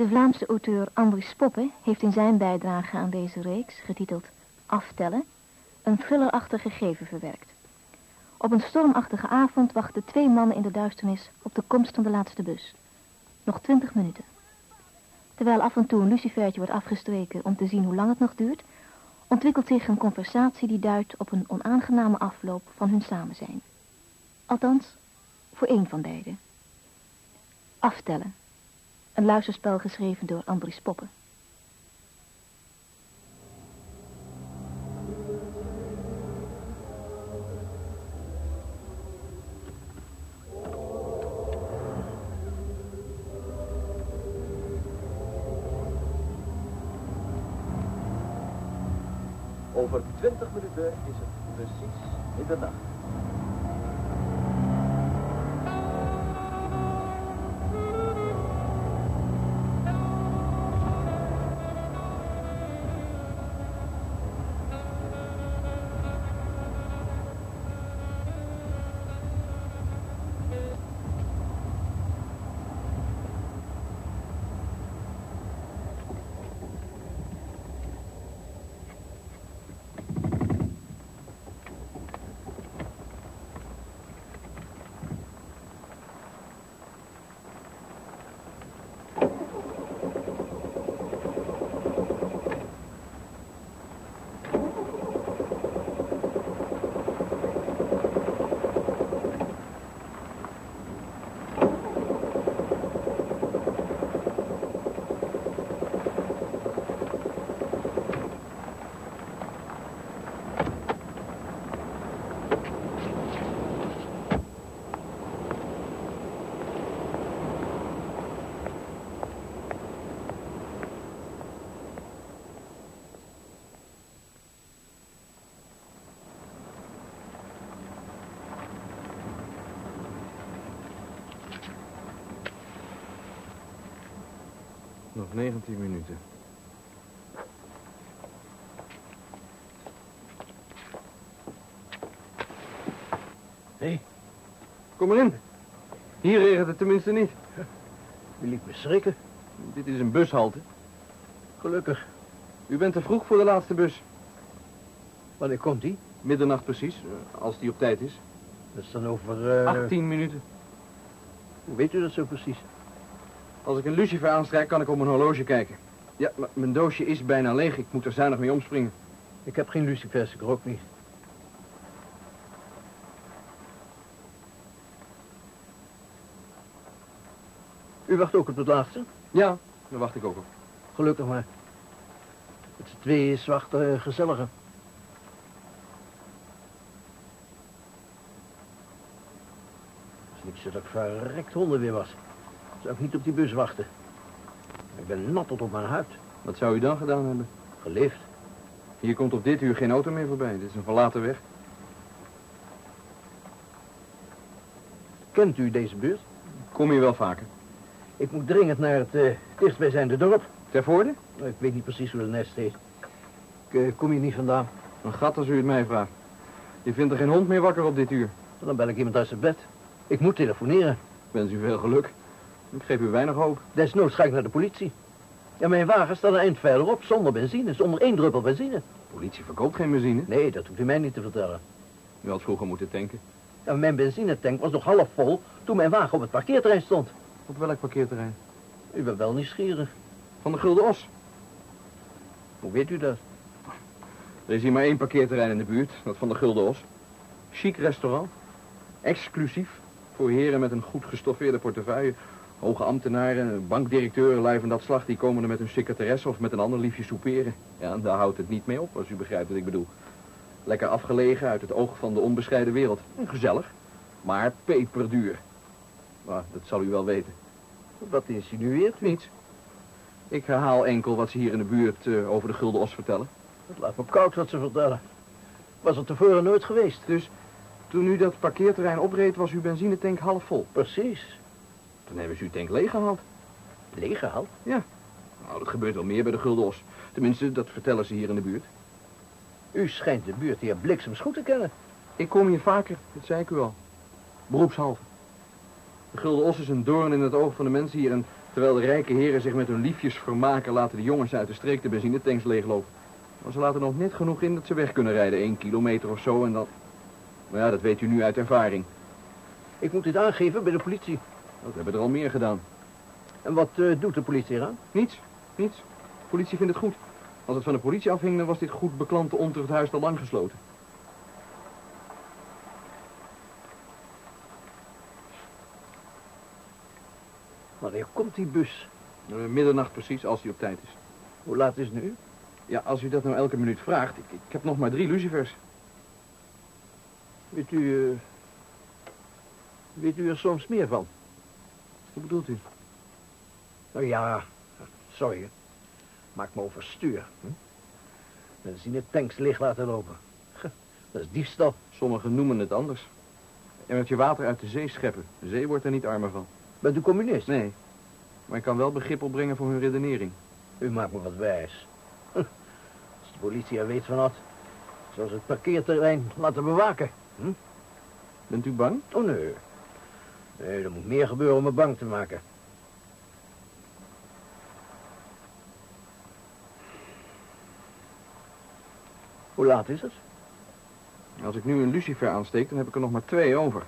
De Vlaamse auteur Andries Poppe heeft in zijn bijdrage aan deze reeks, getiteld Aftellen, een thrillerachtig gegeven verwerkt. Op een stormachtige avond wachten twee mannen in de duisternis op de komst van de laatste bus. Nog twintig minuten. Terwijl af en toe een lucifertje wordt afgestreken om te zien hoe lang het nog duurt, ontwikkelt zich een conversatie die duidt op een onaangename afloop van hun samenzijn. Althans, voor één van beiden. Aftellen. Een luisterspel geschreven door Andries Poppen. Over 20 minuten is het precies middernacht. Nog 19 minuten. Hé, hey, Kom erin. Hier regent het tenminste niet. u liet me schrikken. Dit is een bushalte. Gelukkig. U bent te vroeg voor de laatste bus. Wanneer komt die? Middernacht precies, eh, als die op tijd is. Dat is dan over... eh, 18 minuten. Hoe weet u dat zo precies? Als ik een lucifer aanstrijk, kan ik op mijn horloge kijken. Ja, maar mijn doosje is bijna leeg. Ik moet er zuinig mee omspringen. Ik heb geen lucifers, ik rook niet. U wacht ook op het laatste? Ja, daar wacht ik ook op. Gelukkig maar. Met z'n tweeën is wachten eh, gezelliger. Als ik zo dat ik verrekt honden weer was, zou ik niet op die bus wachten. Ik ben nat tot op mijn huid. Wat zou u dan gedaan hebben? Geleefd. Hier komt op dit uur geen auto meer voorbij. Dit is een verlaten weg. Kent u deze buurt? Kom hier wel vaker. Ik moet dringend naar het eh, dichtstbijzijnde dorp. Ter voorde? Ik weet niet precies hoe de nest heet. Ik eh, kom hier niet vandaan. Een gat als u het mij vraagt. Je vindt er geen hond meer wakker op dit uur. Dan bel ik iemand uit zijn bed. Ik moet telefoneren. Wens u veel geluk. Ik geef u weinig hoop. Desnoods ga ik naar de politie. Ja, mijn wagen staat een eind verderop, zonder benzine, zonder één druppel benzine. De politie verkoopt geen benzine. Nee, dat hoeft u mij niet te vertellen. U had vroeger moeten tanken. Ja, mijn benzinetank was nog half vol toen mijn wagen op het parkeerterrein stond. Op welk parkeerterrein? U bent wel nieuwsgierig. Van de Gulden Os. Hoe weet u dat? Er is hier maar één parkeerterrein in de buurt, dat van de Gulden Os. Chic restaurant. Exclusief. Voor heren met een goed gestoffeerde portefeuille. Hoge ambtenaren, bankdirecteuren, lui van dat slag... die komen er met hun secretaresse of met een ander liefje souperen. Ja, daar houdt het niet mee op, als u begrijpt wat ik bedoel. Lekker afgelegen uit het oog van de onbescheiden wereld. Gezellig, maar peperduur. Maar dat zal u wel weten. Wat insinueert u? Niets. Ik herhaal enkel wat ze hier in de buurt eh, over de Gulden Os vertellen. Het laat me koud wat ze vertellen. Was er tevoren nooit geweest. Dus toen u dat parkeerterrein opreed, was uw benzinetank half vol. Precies. Dan hebben ze uw tank leeggehaald. Leeggehaald? Ja. Nou, dat gebeurt wel meer bij de Gulden Os. Tenminste, dat vertellen ze hier in de buurt. U schijnt de buurt hier bliksems goed te kennen. Ik kom hier vaker, dat zei ik u al. Beroepshalve. De Gulden Os is een doorn in het oog van de mensen hier en Terwijl de rijke heren zich met hun liefjes vermaken... laten de jongens uit de streek de benzinetanks leeglopen. Maar ze laten nog net genoeg in dat ze weg kunnen rijden. één kilometer of zo en dan... Maar ja, dat weet u nu uit ervaring. Ik moet dit aangeven bij de politie. Dat hebben er al meer gedaan. En wat eh, doet de politie eraan? Niets, niets. De politie vindt het goed. Als het van de politie afhing, dan was dit goed beklante ontuchthuis al lang gesloten. Wanneer komt die bus? Eh, middernacht precies, als die op tijd is. Hoe laat is het nu? Ja, als u dat nou elke minuut vraagt. Ik, ik heb nog maar drie lucifers. Weet u... eh, weet u er soms meer van? Wat bedoelt u? Nou ja, sorry. hè. Maak me overstuur. Hm? Benzine tanks leeg laten lopen. Dat is diefstal. Sommigen noemen het anders. En met je water uit de zee scheppen. De zee wordt er niet armer van. Bent u communist? Nee. Maar ik kan wel begrip opbrengen voor hun redenering. U maakt me wat wijs. Als de politie er weet van had, zou ze het parkeerterrein laten bewaken. Hm? Bent u bang? Oh nee. Nee, er moet meer gebeuren om me bang te maken. Hoe laat is het? Als ik nu een lucifer aansteek, dan heb ik er nog maar twee over.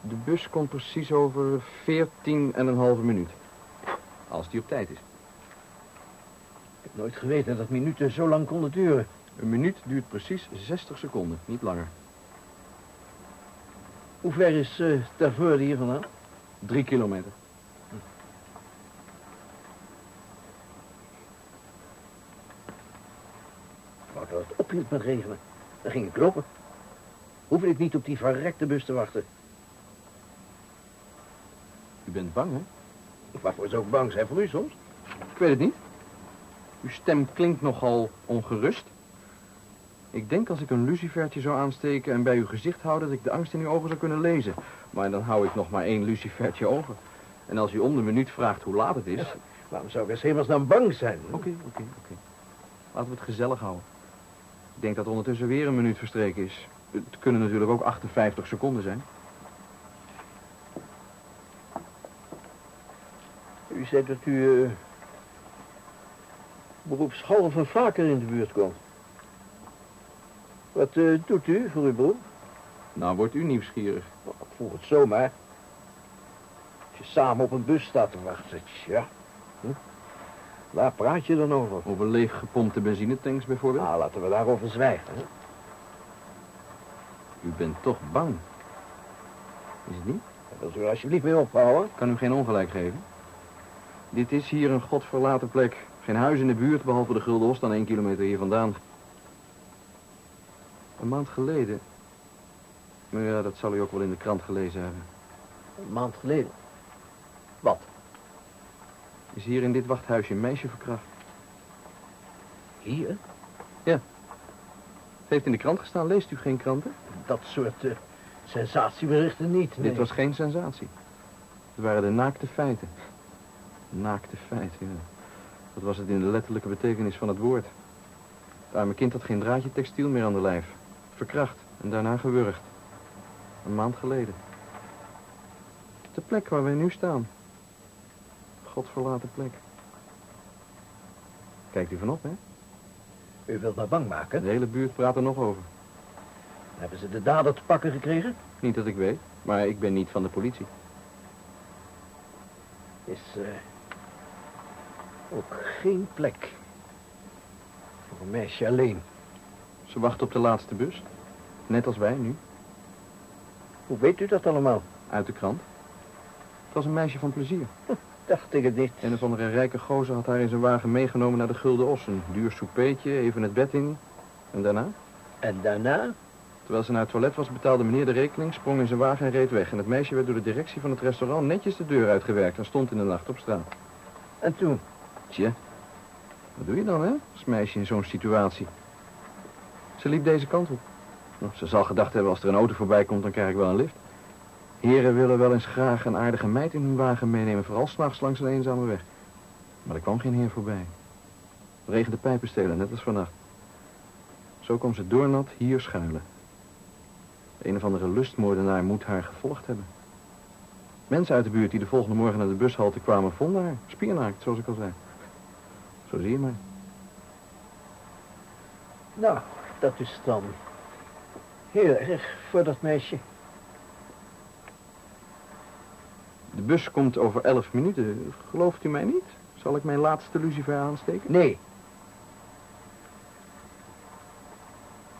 De bus komt precies over 14 en een halve minuut. Als die op tijd is. Ik heb nooit geweten dat minuten zo lang konden duren. Een minuut duurt precies 60 seconden, niet langer. Hoe ver is uh, hier vandaan? Drie kilometer. Ik wou dat het ophield met regenen. Dan ging ik lopen. Hoefde ik niet op die verrekte bus te wachten. U bent bang, hè? Waarvoor zou ik bang zijn voor u soms? Ik weet het niet. Uw stem klinkt nogal ongerust. Ik denk als ik een lucifertje zou aansteken en bij uw gezicht houden... dat ik de angst in uw ogen zou kunnen lezen. Maar dan hou ik nog maar één lucifertje over. En als u om de minuut vraagt hoe laat het is... Waarom zou ik eens helemaal dan bang zijn? Oké, oké, oké. Laten we het gezellig houden. Ik denk dat ondertussen weer een minuut verstreken is. Het kunnen natuurlijk ook 58 seconden zijn. U zei dat u uh, beroepshalve vaker in de buurt komt. Wat eh, doet u voor uw beroep? Nou, wordt u nieuwsgierig. Nou, ik vroeg het zomaar. Als je samen op een bus staat te wachten, tja. Hm? Waar praat je dan over? Over leeggepompte benzinetanks bijvoorbeeld. Nou, laten we daarover zwijgen. Hè? U bent toch bang. Is het niet? Wilt u er alsjeblieft mee ophouden? Ik kan u geen ongelijk geven. Dit is hier een godverlaten plek. Geen huis in de buurt, behalve de Gulden Os, dan één kilometer hier vandaan. Een maand geleden... Maar ja, dat zal u ook wel in de krant gelezen hebben. Een maand geleden. Wat? Is hier in dit wachthuisje een meisje verkracht. Hier? Het heeft in de krant gestaan. Leest u geen kranten? Dat soort eh, sensatieberichten niet. nee. Dit was geen sensatie. Het waren de naakte feiten. Naakte feiten, ja. Dat was het in de letterlijke betekenis van het woord. Het arme kind had geen draadje textiel meer aan de lijf. Verkracht en daarna gewurgd. Een maand geleden. De plek waar wij nu staan. Godverlaten plek. Kijkt u vanop, hè? U wilt me bang maken? De hele buurt praat er nog over. Hebben ze de dader te pakken gekregen? Niet dat ik weet, maar ik ben niet van de politie. Is eh, ook geen plek voor een meisje alleen. Ze wacht op de laatste bus. Net als wij nu, Hoe weet u dat allemaal? uit de krant. Het was een meisje van plezier. Dacht ik het niet. Een of andere rijke gozer had haar in zijn wagen meegenomen naar de Gulden Os. Een duur soupeetje, even het bed in. En daarna? En daarna? Terwijl ze naar het toilet was, betaalde meneer de rekening, sprong in zijn wagen en reed weg. En het meisje werd door de directie van het restaurant netjes de deur uitgewerkt en stond in de nacht op straat. En toen? Tje, wat doe je dan, hè, als meisje in zo'n situatie? Ze liep deze kant op. Nou, ze zal gedacht hebben, als er een auto voorbij komt, dan krijg ik wel een lift. Heren willen wel eens graag een aardige meid in hun wagen meenemen, vooral s'nachts langs een eenzame weg. Maar er kwam geen heer voorbij. Het regende pijpenstelen, net als vannacht. Zo kwam ze doornat hier schuilen. Een of andere lustmoordenaar moet haar gevolgd hebben. Mensen uit de buurt die de volgende morgen naar de bushalte kwamen, vonden haar. Spiernaakt, zoals ik al zei. Zo zie je maar. Nou, dat is dan heel erg voor dat meisje. De bus komt over elf minuten. Gelooft u mij niet? Zal ik mijn laatste lucifer aansteken? Nee,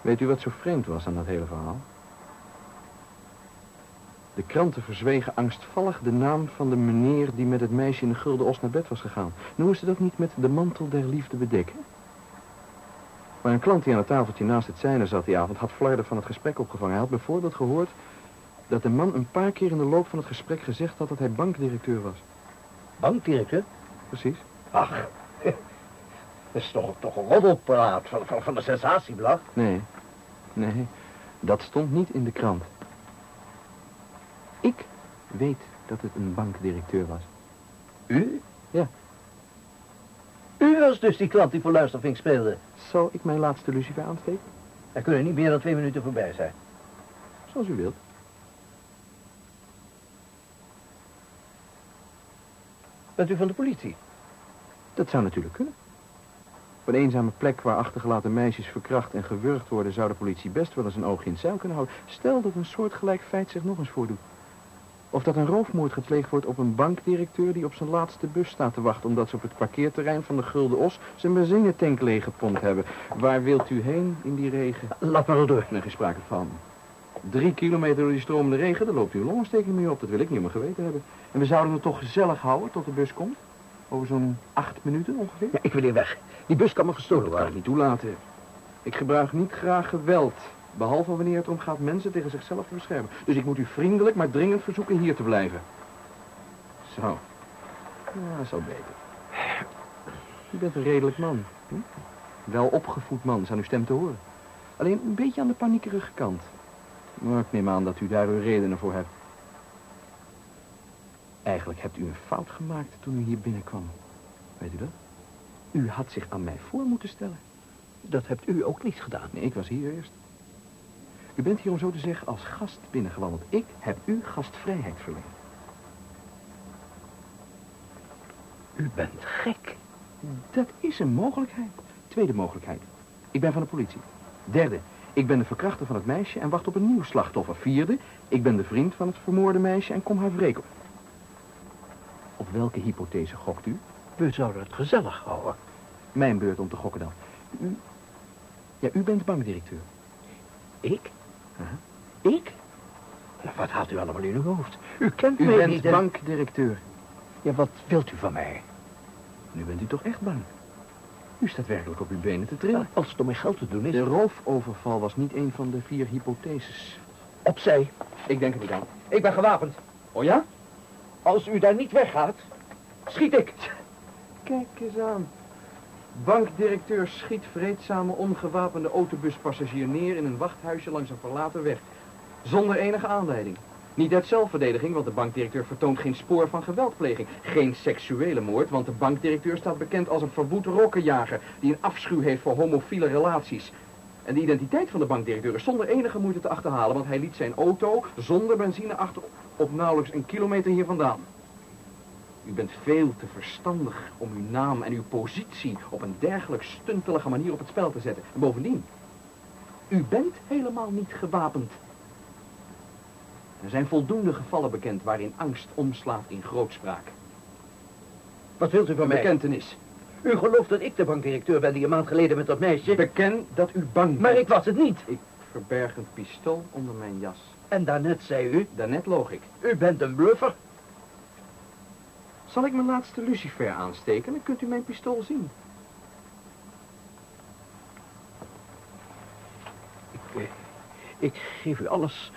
Weet u wat zo vreemd was aan dat hele verhaal? De kranten verzwegen angstvallig de naam van de meneer die met het meisje in de gulden os naar bed was gegaan. Noemen ze dat niet met de mantel der liefde bedekken? Maar een klant die aan het tafeltje naast het zijne zat die avond had flarden van het gesprek opgevangen. Hij had bijvoorbeeld gehoord dat de man een paar keer in de loop van het gesprek gezegd had dat hij bankdirecteur was. bankdirecteur. Precies. Ach, dat is toch, toch een roddelpraat van, van, van de sensatieblad. Nee, nee, dat stond niet in de krant. Ik weet dat het een bankdirecteur was. U? Ja. Was dus die klant die voor Luistervink speelde. Zal ik mijn laatste lucifer aansteken? Er kunnen niet meer dan twee minuten voorbij zijn. Zoals u wilt. Bent u van de politie? Dat zou natuurlijk kunnen. Op een eenzame plek waar achtergelaten meisjes verkracht en gewurgd worden... zou de politie best wel eens een oogje in het zeil kunnen houden. Stel dat een soortgelijk feit zich nog eens voordoet. Of dat een roofmoord gepleegd wordt op een bankdirecteur... die op zijn laatste bus staat te wachten... omdat ze op het parkeerterrein van de Gulden Os... zijn benzinetank leeggepompt hebben. Waar wilt u heen in die regen? Laat maar door. Nee, geen sprake van. Drie kilometer door die stromende regen, daar loopt uw longontsteking mee op. Dat wil ik niet mijn geweten hebben. En we zouden het toch gezellig houden tot de bus komt? Over zo'n acht minuten ongeveer? Ja, ik wil hier weg. Die bus kan me gestolen Dat kan ik worden. niet toelaten. Ik gebruik niet graag geweld. Behalve wanneer het om gaat mensen tegen zichzelf te beschermen. Dus ik moet u vriendelijk, maar dringend verzoeken hier te blijven. Zo. Ja, al beter. U bent een redelijk man. Wel opgevoed man, is aan uw stem te horen. Alleen een beetje aan de paniekerige kant. Maar ik neem aan dat u daar uw redenen voor hebt. Eigenlijk hebt u een fout gemaakt toen u hier binnenkwam. Weet u dat? U had zich aan mij voor moeten stellen. Dat hebt u ook niet gedaan. Nee, ik was hier eerst. U bent hier om zo te zeggen als gast binnengewandeld. Ik heb u gastvrijheid verleend. U bent gek. Dat is een mogelijkheid. Tweede mogelijkheid. Ik ben van de politie. Derde. Ik ben de verkrachter van het meisje en wacht op een nieuw slachtoffer. Vierde. Ik ben de vriend van het vermoorde meisje en kom haar wreken. Op welke hypothese gokt u? We zouden het gezellig houden. Mijn beurt om te gokken dan. U... Ja, u bent bankdirecteur. Ik? Aha. Ik? Nou, wat haalt u allemaal in uw hoofd? U kent U mij bent niet. en- bankdirecteur. Ja, wat wilt u van mij? Nu bent u toch echt bang. U staat werkelijk op uw benen te trillen. Als het om mijn geld te doen is, De roofoverval was niet een van de vier hypotheses. opzij. Ik denk er niet aan. Ik ben gewapend. Oh ja? Als u daar niet weggaat, schiet ik. Kijk eens aan. Bankdirecteur schiet vreedzame ongewapende autobuspassagier neer in een wachthuisje langs een verlaten weg. Zonder enige aanleiding. Niet uit zelfverdediging, want de bankdirecteur vertoont geen spoor van geweldpleging. Geen seksuele moord, want de bankdirecteur staat bekend als een verwoed rokkenjager... die een afschuw heeft voor homofiele relaties. En de identiteit van de bankdirecteur is zonder enige moeite te achterhalen... want hij liet zijn auto zonder benzine achter op nauwelijks een kilometer hier vandaan. U bent veel te verstandig om uw naam en uw positie op een dergelijk stuntelige manier op het spel te zetten. En bovendien, u bent helemaal niet gewapend. Er zijn voldoende gevallen bekend waarin angst omslaat in grootspraak. Wat wilt u van Een mij? bekentenis. U gelooft dat ik de bankdirecteur ben die een maand geleden met dat meisje... Beken dat u bang bent. Maar ik was het niet. Ik verberg een pistool onder mijn jas. En daarnet zei u, Daarnet loog ik. u bent een bluffer. Zal ik mijn laatste lucifer aansteken? Dan kunt u mijn pistool zien. Ik, ik geef u alles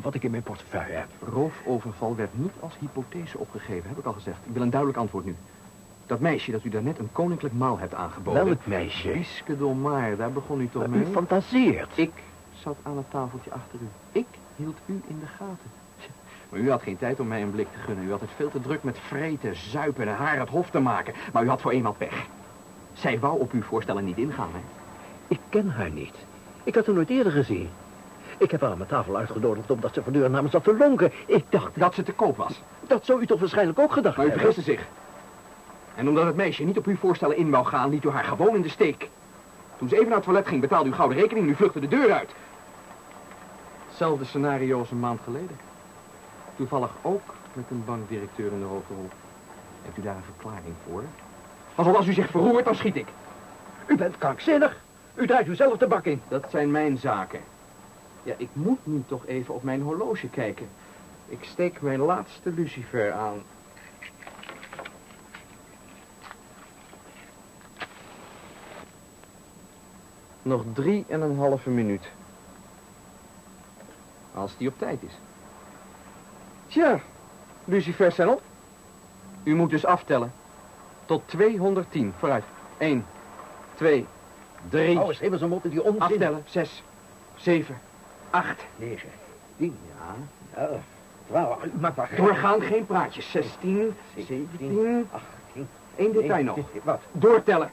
wat ik in mijn portefeuille heb. Roofoverval werd niet als hypothese opgegeven, heb ik al gezegd. Ik wil een duidelijk antwoord nu. Dat meisje dat u daarnet een koninklijk maal hebt aangeboden. Welk meisje? Biske Dolmaar, daar begon u toch U mee? fantaseert. Ik zat aan het tafeltje achter u. Ik hield u in de gaten. Maar u had geen tijd om mij een blik te gunnen. U had het veel te druk met vreten, zuipen en haar het hof te maken. Maar u had voor eenmaal pech. Zij wou op uw voorstellen niet ingaan, hè? Ik ken haar niet. Ik had haar nooit eerder gezien. Ik heb haar aan mijn tafel uitgenodigd omdat ze voortdurend namens zat te lonken. Ik dacht, Dat ze te koop was. dat zou u toch waarschijnlijk ook gedacht Maar u hebben? vergiste zich. En omdat het meisje niet op uw voorstellen in wou gaan, liet u haar gewoon in de steek. Toen ze even naar het toilet ging, betaalde u gouden rekening en u vluchtte de deur uit. Hetzelfde scenario als een maand geleden. Toevallig ook met een bankdirecteur in de hoofdrol. Hebt u daar een verklaring voor? Want als u zich verroert, dan schiet ik. U bent krankzinnig. U draait uzelf de bak in. Dat zijn mijn zaken. Ja, ik moet nu toch even op mijn horloge kijken. Ik steek mijn laatste lucifer aan. Nog drie en een halve minuut. Als die op tijd is. Tja, lucifers zijn op. U moet dus aftellen. Tot 210. Vooruit. 1, 2, 3. Hou eens even zo op met die onzin. Aftellen. 6, 7, 8. 9, 10, ja. ja 12, u maakt maar. Doorgaan, geen praatjes. 16, 17. 18, Één detail nog. Wat? Doortellen.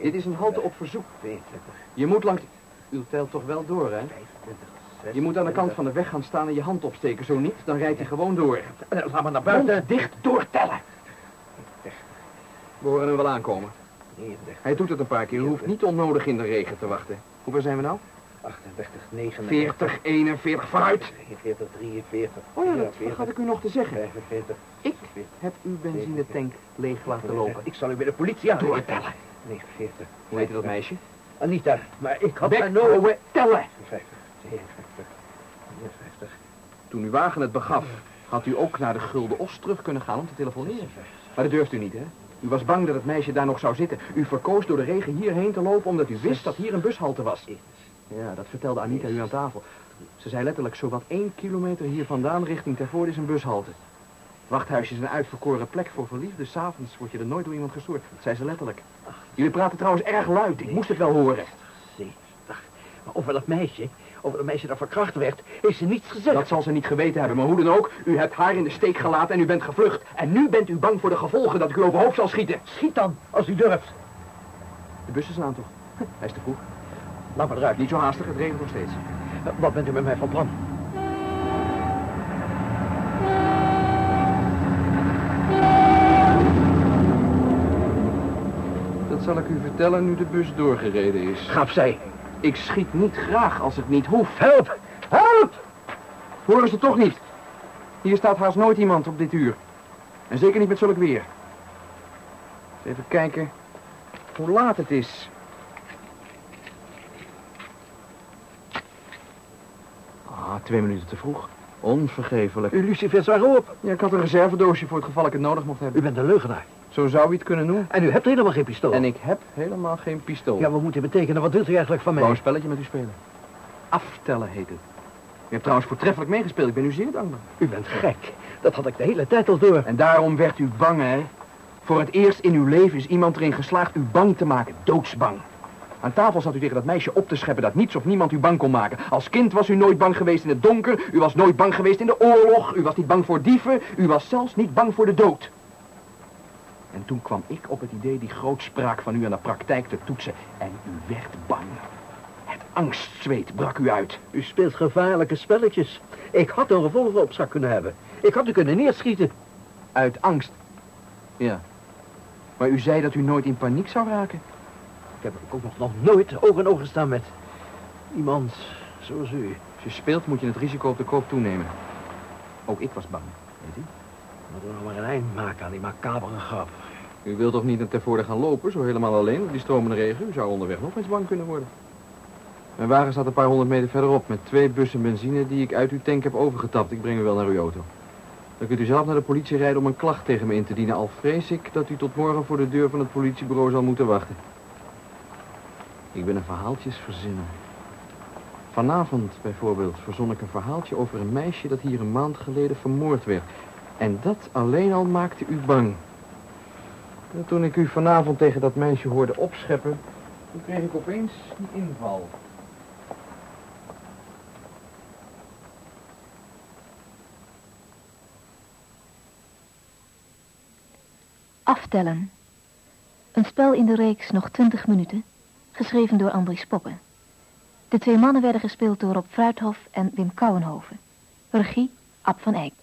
Dit is een halte op verzoek. 22, Je moet langs... U telt toch wel door, hè? 25, 26. Je moet aan de kant van de weg gaan staan en je hand opsteken. Zo niet, dan rijdt hij gewoon door. Eh, Laat maar naar Mond buiten. dicht doortellen. We horen hem wel aankomen. 39, Hij doet het een paar keer. U hoeft niet onnodig in de regen te wachten. Hoeveel zijn we nou? 38, 39. 40, 41, vooruit. 42, 43. Oh ja, dat 44, vergat ik u nog te zeggen. 45. Ik heb uw benzinetank leeg laten lopen. Ik zal u bij de politie aan. Doortellen. 49. Hoe heette dat meisje? Anita, maar ik had Bek tellen. 50, 52, 53, Toen uw wagen het begaf, had u ook naar de Gulden Os terug kunnen gaan om te telefoneren. Maar dat durft u niet, hè? U was bang dat het meisje daar nog zou zitten. U verkoos door de regen hierheen te lopen omdat u wist dat hier een bushalte was. Ja, dat vertelde Anita u aan tafel. Ze zei letterlijk zowat één kilometer hier vandaan richting Tervoort is een bushalte. Wachthuisje is een uitverkoren plek voor verliefden. S'avonds word je er nooit door iemand gestoord. Dat zei ze letterlijk. Jullie praten trouwens erg luid. Ik moest het wel horen. 70. Maar over dat meisje, over dat meisje dat verkracht werd, heeft ze niets gezegd. Dat zal ze niet geweten hebben. Maar hoe dan ook, u hebt haar in de steek gelaten en u bent gevlucht. En nu bent u bang voor de gevolgen dat ik u overhoop zal schieten. Schiet dan, als u durft. De bus is aan toch? Hij is te vroeg. Laat maar eruit. Niet zo haastig, het regent nog steeds. Wat bent u met mij van plan? Dat zal ik u vertellen nu de bus doorgereden is. Ga opzij. Ik schiet niet graag als het niet hoeft. Help! Help! Horen ze toch niet? Hier staat haast nooit iemand op dit uur. En zeker niet met zulk weer. Eens even kijken hoe laat het is. Ah, twee minuten te vroeg. Onvergeeflijk. Uw lucifers waren op. Ja, ik had een reservedoosje voor het geval ik het nodig mocht hebben. U bent een leugenaar. Zo zou u het kunnen noemen. En u hebt helemaal geen pistool. En ik heb helemaal geen pistool. Ja, wat moet dit betekenen? Wat wilt u eigenlijk van Ik wou mij? een spelletje met u spelen. Aftellen heet het. U hebt trouwens voortreffelijk meegespeeld. Ik ben u zeer dankbaar. U bent gek. Dat had ik de hele tijd al door. En daarom werd u bang, hè? Voor het eerst in uw leven is iemand erin geslaagd u bang te maken. Doodsbang. Aan tafel zat u tegen dat meisje op te scheppen dat niets of niemand u bang kon maken. Als kind was u nooit bang geweest in het donker. U was nooit bang geweest in de oorlog. U was niet bang voor dieven. U was zelfs niet bang voor de dood. En toen kwam ik op het idee die grootspraak van u aan de praktijk te toetsen. En u werd bang. Het angstzweet brak u uit. U speelt gevaarlijke spelletjes. Ik had een revolver op zak kunnen hebben. Ik had u kunnen neerschieten. Uit angst. Ja. Maar u zei dat u nooit in paniek zou raken. Ik heb ook nog, nog nooit oog in oog gestaan met iemand zoals u. Als je speelt moet je het risico op de koop toenemen. Ook ik was bang, weet u. Laten we nou maar een eind maken aan die macabere grap. U wilt toch niet naar Tervoorde gaan lopen, zo helemaal alleen, door die stromende regen? U zou onderweg nog eens bang kunnen worden. Mijn wagen staat een paar honderd meter verderop met twee bussen benzine die ik uit uw tank heb overgetapt. Ik breng u wel naar uw auto. Dan kunt u zelf naar de politie rijden om een klacht tegen me in te dienen. Al vrees ik dat u tot morgen voor de deur van het politiebureau zal moeten wachten. Ik ben een verhaaltjesverzinner. Vanavond bijvoorbeeld verzon ik een verhaaltje over een meisje dat hier een maand geleden vermoord werd. En dat alleen al maakte u bang. En toen ik u vanavond tegen dat meisje hoorde opscheppen, toen kreeg ik opeens die inval. Aftellen. Een spel in de reeks Nog 20 minuten, geschreven door Andries Poppen. De twee mannen werden gespeeld door Rob Fruithof en Wim Kouwenhoven. Regie, Ab van Eyck.